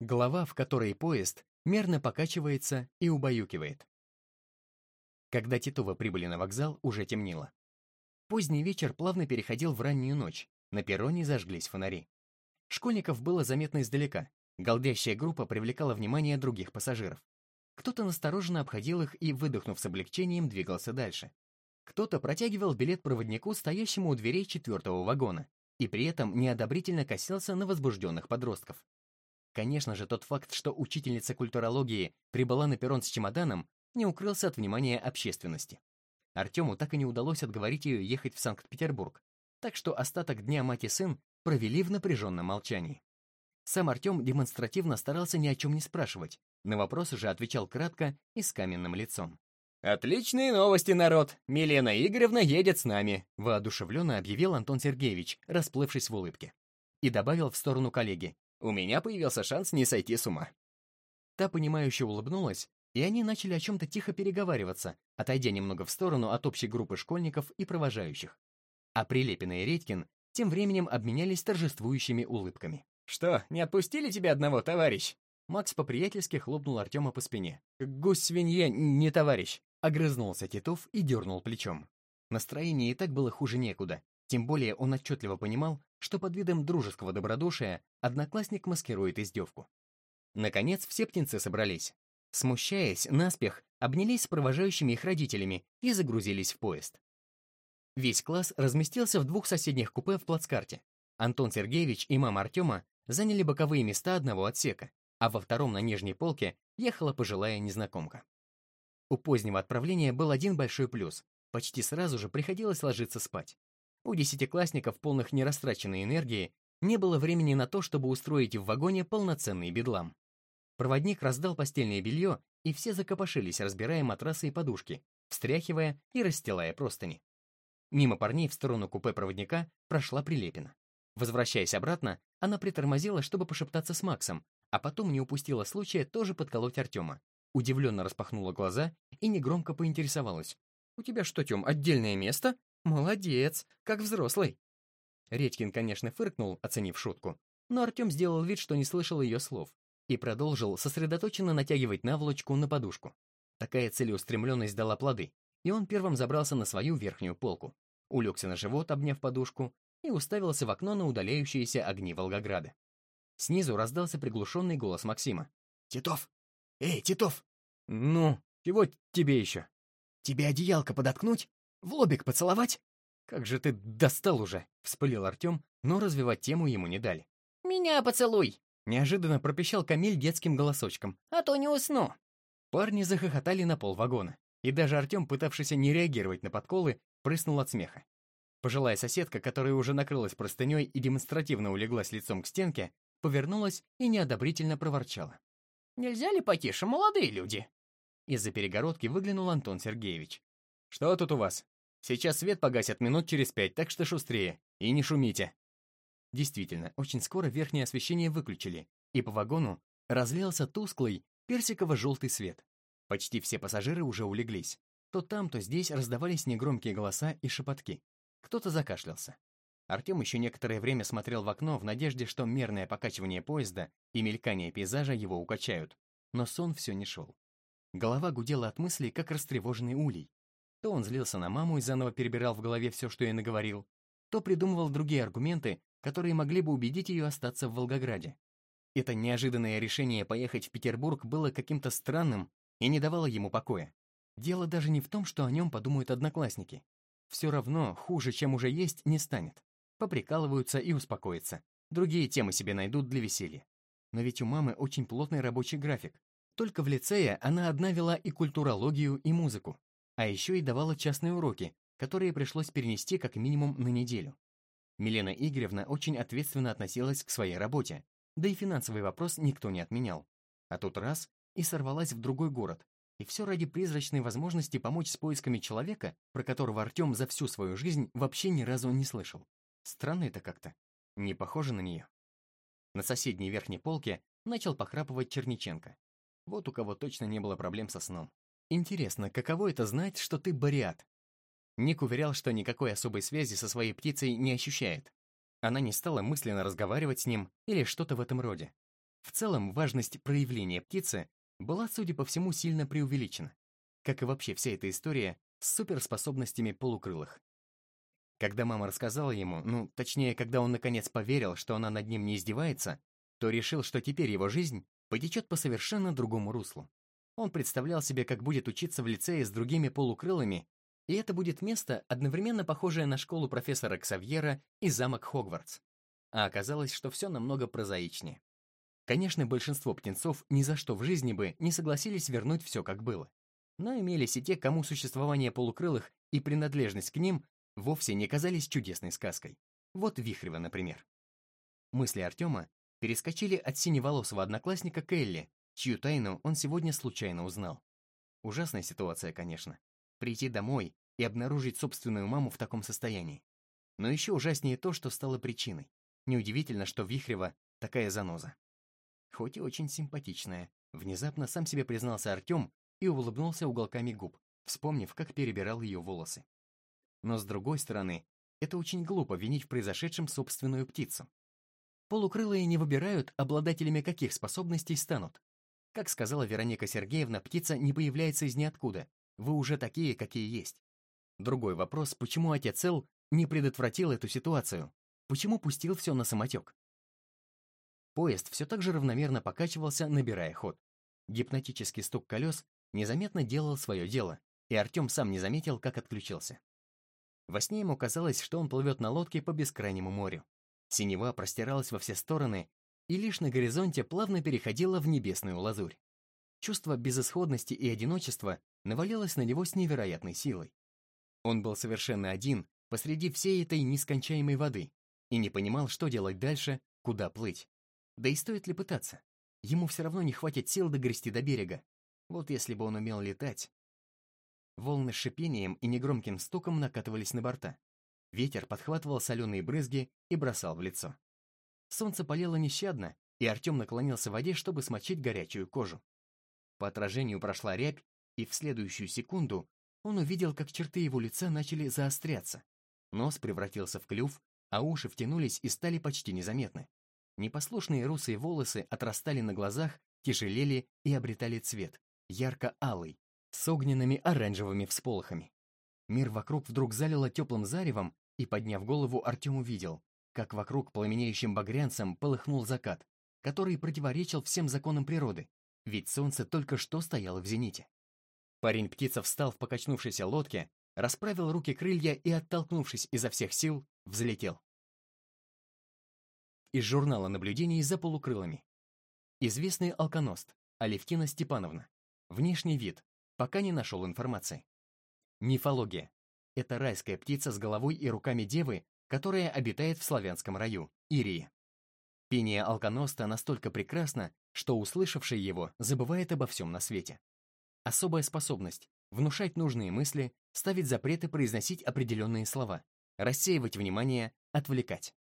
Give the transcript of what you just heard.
Глава, в которой поезд мерно покачивается и убаюкивает. Когда Титова прибыли на вокзал, уже темнело. Поздний вечер плавно переходил в раннюю ночь, на перроне зажглись фонари. Школьников было заметно издалека, голдящая группа привлекала внимание других пассажиров. Кто-то настороженно обходил их и, выдохнув с облегчением, двигался дальше. Кто-то протягивал билет проводнику, стоящему у дверей четвертого вагона, и при этом неодобрительно косился на возбужденных подростков. Конечно же, тот факт, что учительница культурологии прибыла на перрон с чемоданом, не укрылся от внимания общественности. Артему так и не удалось отговорить ее ехать в Санкт-Петербург, так что остаток дня мать и сын провели в напряженном молчании. Сам Артем демонстративно старался ни о чем не спрашивать, на вопросы же отвечал кратко и с каменным лицом. «Отличные новости, народ! Милена Игоревна едет с нами!» воодушевленно объявил Антон Сергеевич, расплывшись в улыбке. И добавил в сторону коллеги. У меня появился шанс не сойти с ума. Та, понимающе улыбнулась, и они начали о чем-то тихо переговариваться, отойдя немного в сторону от общей группы школьников и провожающих. А Прилепин и Редькин тем временем обменялись торжествующими улыбками. «Что, не отпустили тебя одного, товарищ?» Макс по-приятельски хлопнул Артема по спине. «Гусь-свинья, не товарищ!» Огрызнулся Титов и дернул плечом. Настроение и так было хуже некуда, тем более он отчетливо понимал, что под видом дружеского добродушия одноклассник маскирует издевку. Наконец все птенцы собрались. Смущаясь, наспех обнялись с провожающими их родителями и загрузились в поезд. Весь класс разместился в двух соседних купе в плацкарте. Антон Сергеевич и мама Артема заняли боковые места одного отсека, а во втором на нижней полке ехала пожилая незнакомка. У позднего отправления был один большой плюс. Почти сразу же приходилось ложиться спать. У десятиклассников, полных нерастраченной энергии, не было времени на то, чтобы устроить в вагоне полноценный бедлам. Проводник раздал постельное белье, и все закопошились, разбирая матрасы и подушки, встряхивая и расстилая простыни. Мимо парней в сторону купе проводника прошла Прилепина. Возвращаясь обратно, она притормозила, чтобы пошептаться с Максом, а потом не упустила случая тоже подколоть Артема. Удивленно распахнула глаза и негромко поинтересовалась. «У тебя что, Тем, отдельное место?» «Молодец, как взрослый!» Редькин, конечно, фыркнул, оценив шутку, но Артем сделал вид, что не слышал ее слов, и продолжил сосредоточенно натягивать наволочку на подушку. Такая целеустремленность дала плоды, и он первым забрался на свою верхнюю полку, улегся на живот, обняв подушку, и уставился в окно на удаляющиеся огни Волгограда. Снизу раздался приглушенный голос Максима. «Титов! Эй, Титов!» «Ну, чего тебе еще?» «Тебе одеялко подоткнуть?» В лобик поцеловать?» «Как же ты достал уже!» — вспылил Артем, но развивать тему ему не дали. «Меня поцелуй!» — неожиданно пропищал Камиль детским голосочком. «А то не усну!» Парни захохотали на пол вагона, и даже Артем, пытавшийся не реагировать на подколы, прыснул от смеха. Пожилая соседка, которая уже накрылась простыней и демонстративно улеглась лицом к стенке, повернулась и неодобрительно проворчала. «Нельзя ли потише, молодые люди?» Из-за перегородки выглянул Антон Сергеевич. «Что тут у вас?» Сейчас свет погасят минут через пять, так что шустрее. И не шумите. Действительно, очень скоро верхнее освещение выключили, и по вагону разлился тусклый персиково-желтый свет. Почти все пассажиры уже улеглись. То там, то здесь раздавались негромкие голоса и шепотки. Кто-то закашлялся. Артем еще некоторое время смотрел в окно в надежде, что мерное покачивание поезда и мелькание пейзажа его укачают. Но сон все не шел. Голова гудела от мыслей, как растревоженный улей. То он злился на маму и заново перебирал в голове все, что я наговорил, то придумывал другие аргументы, которые могли бы убедить ее остаться в Волгограде. Это неожиданное решение поехать в Петербург было каким-то странным и не давало ему покоя. Дело даже не в том, что о нем подумают одноклассники. Все равно хуже, чем уже есть, не станет. Поприкалываются и успокоятся. Другие темы себе найдут для веселья. Но ведь у мамы очень плотный рабочий график. Только в лицее она одна вела и культурологию, и музыку а еще и давала частные уроки, которые пришлось перенести как минимум на неделю. Милена Игоревна очень ответственно относилась к своей работе, да и финансовый вопрос никто не отменял. А тут раз и сорвалась в другой город, и все ради призрачной возможности помочь с поисками человека, про которого Артем за всю свою жизнь вообще ни разу не слышал. Странно это как-то. Не похоже на нее. На соседней верхней полке начал похрапывать Черниченко. Вот у кого точно не было проблем со сном. Интересно, каково это знать, что ты бариат? Ник уверял, что никакой особой связи со своей птицей не ощущает. Она не стала мысленно разговаривать с ним или что-то в этом роде. В целом, важность проявления птицы была, судя по всему, сильно преувеличена, как и вообще вся эта история с суперспособностями полукрылых. Когда мама рассказала ему, ну, точнее, когда он наконец поверил, что она над ним не издевается, то решил, что теперь его жизнь потечет по совершенно другому руслу. Он представлял себе, как будет учиться в лицее с другими полукрылыми, и это будет место, одновременно похожее на школу профессора Ксавьера и замок Хогвартс. А оказалось, что все намного прозаичнее. Конечно, большинство птенцов ни за что в жизни бы не согласились вернуть все как было. Но имелись и те, кому существование полукрылых и принадлежность к ним вовсе не казались чудесной сказкой. Вот Вихрева, например. Мысли Артема перескочили от синеволосого одноклассника Келли, чью тайну он сегодня случайно узнал. Ужасная ситуация, конечно. Прийти домой и обнаружить собственную маму в таком состоянии. Но еще ужаснее то, что стало причиной. Неудивительно, что Вихрева такая заноза. Хоть и очень симпатичная, внезапно сам себе признался Артем и улыбнулся уголками губ, вспомнив, как перебирал ее волосы. Но с другой стороны, это очень глупо винить в произошедшем собственную птицу. Полукрылые не выбирают, обладателями каких способностей станут. Как сказала Вероника Сергеевна, птица не появляется из ниоткуда. Вы уже такие, какие есть. Другой вопрос, почему отец Эл не предотвратил эту ситуацию? Почему пустил все на самотек? Поезд все так же равномерно покачивался, набирая ход. Гипнотический стук колес незаметно делал свое дело, и Артем сам не заметил, как отключился. Во сне ему казалось, что он плывет на лодке по бескрайнему морю. Синева простиралась во все стороны, и лишь на горизонте плавно переходила в небесную лазурь. Чувство безысходности и одиночества навалилось на него с невероятной силой. Он был совершенно один посреди всей этой нескончаемой воды и не понимал, что делать дальше, куда плыть. Да и стоит ли пытаться? Ему все равно не хватит сил догрести до берега. Вот если бы он умел летать. Волны с шипением и негромким стуком накатывались на борта. Ветер подхватывал соленые брызги и бросал в лицо. Солнце палило нещадно, и Артем наклонился в воде, чтобы смочить горячую кожу. По отражению прошла рябь, и в следующую секунду он увидел, как черты его лица начали заостряться. Нос превратился в клюв, а уши втянулись и стали почти незаметны. Непослушные русые волосы отрастали на глазах, тяжелели и обретали цвет, ярко-алый, с огненными оранжевыми всполохами. Мир вокруг вдруг залило теплым заревом, и, подняв голову, Артем увидел, как вокруг пламенеющим багрянцем полыхнул закат, который противоречил всем законам природы, ведь солнце только что стояло в зените. Парень-птица встал в покачнувшейся лодке, расправил руки крылья и, оттолкнувшись изо всех сил, взлетел. Из журнала наблюдений за полукрылыми. Известный алконост, Алевтина Степановна. Внешний вид. Пока не нашел информации. Нефология. Это райская птица с головой и руками девы, которая обитает в славянском раю, Ирии. Пение алконоста настолько прекрасно, что услышавший его забывает обо всем на свете. Особая способность — внушать нужные мысли, ставить запреты произносить определенные слова, рассеивать внимание, отвлекать.